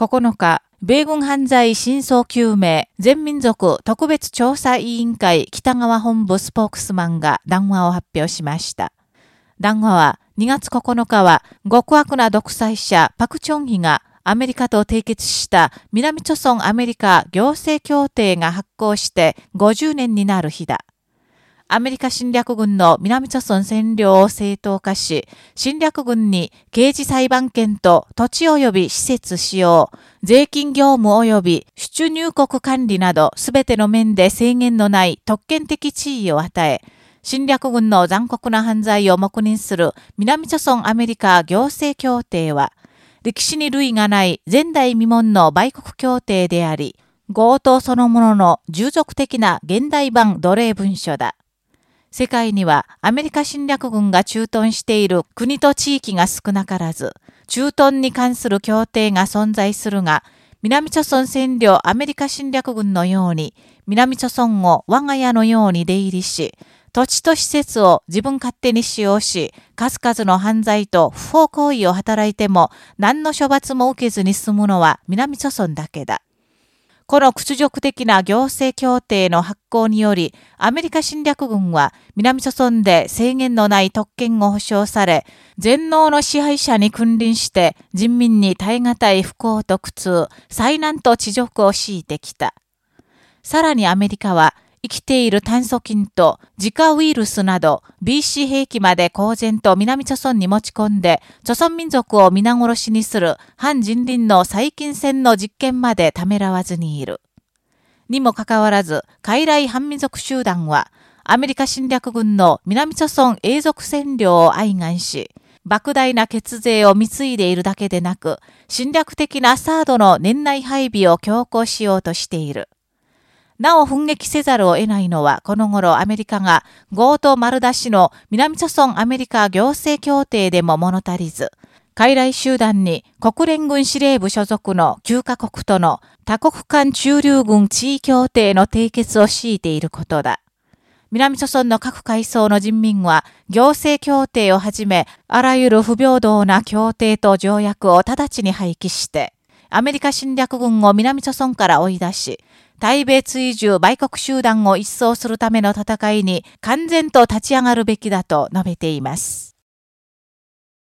9日、米軍犯罪真相究明全民族特別調査委員会北川本部スポークスマンが談話を発表しました。談話は2月9日は極悪な独裁者パクチョンヒがアメリカと締結した南朝鮮アメリカ行政協定が発行して50年になる日だ。アメリカ侵略軍の南朝鮮占領を正当化し、侵略軍に刑事裁判権と土地及び施設使用、税金業務及び出入国管理などすべての面で制限のない特権的地位を与え、侵略軍の残酷な犯罪を黙認する南朝鮮アメリカ行政協定は、歴史に類がない前代未聞の売国協定であり、強盗そのものの従属的な現代版奴隷文書だ。世界にはアメリカ侵略軍が駐屯している国と地域が少なからず、駐屯に関する協定が存在するが、南朝鮮占領アメリカ侵略軍のように、南朝鮮を我が家のように出入りし、土地と施設を自分勝手に使用し、数々の犯罪と不法行為を働いても、何の処罰も受けずに済むのは南朝鮮だけだ。この屈辱的な行政協定の発行により、アメリカ侵略軍は南朝鮮で制限のない特権を保障され、全能の支配者に君臨して人民に耐え難い不幸と苦痛、災難と地辱を強いてきた。さらにアメリカは生きている炭素菌と自家ウイルスなど BC 兵器まで公然と南朝村に持ち込んで、朝村民族を皆殺しにする反人倫の細菌戦の実験までためらわずにいる。にもかかわらず、傀儡反民族集団は、アメリカ侵略軍の南朝村永続占領を愛願し、莫大な血税を貢いでいるだけでなく、侵略的なサードの年内配備を強行しようとしている。なお奮撃せざるを得ないのは、この頃アメリカが強盗丸出しの南朝村アメリカ行政協定でも物足りず、傀儡集団に国連軍司令部所属の9カ国との多国間駐留軍地位協定の締結を強いていることだ。南朝村の各階層の人民は行政協定をはじめ、あらゆる不平等な協定と条約を直ちに廃棄して、アメリカ侵略軍を南朝村から追い出し、対米追従売国集団を一掃するための戦いに完全と立ち上がるべきだと述べています。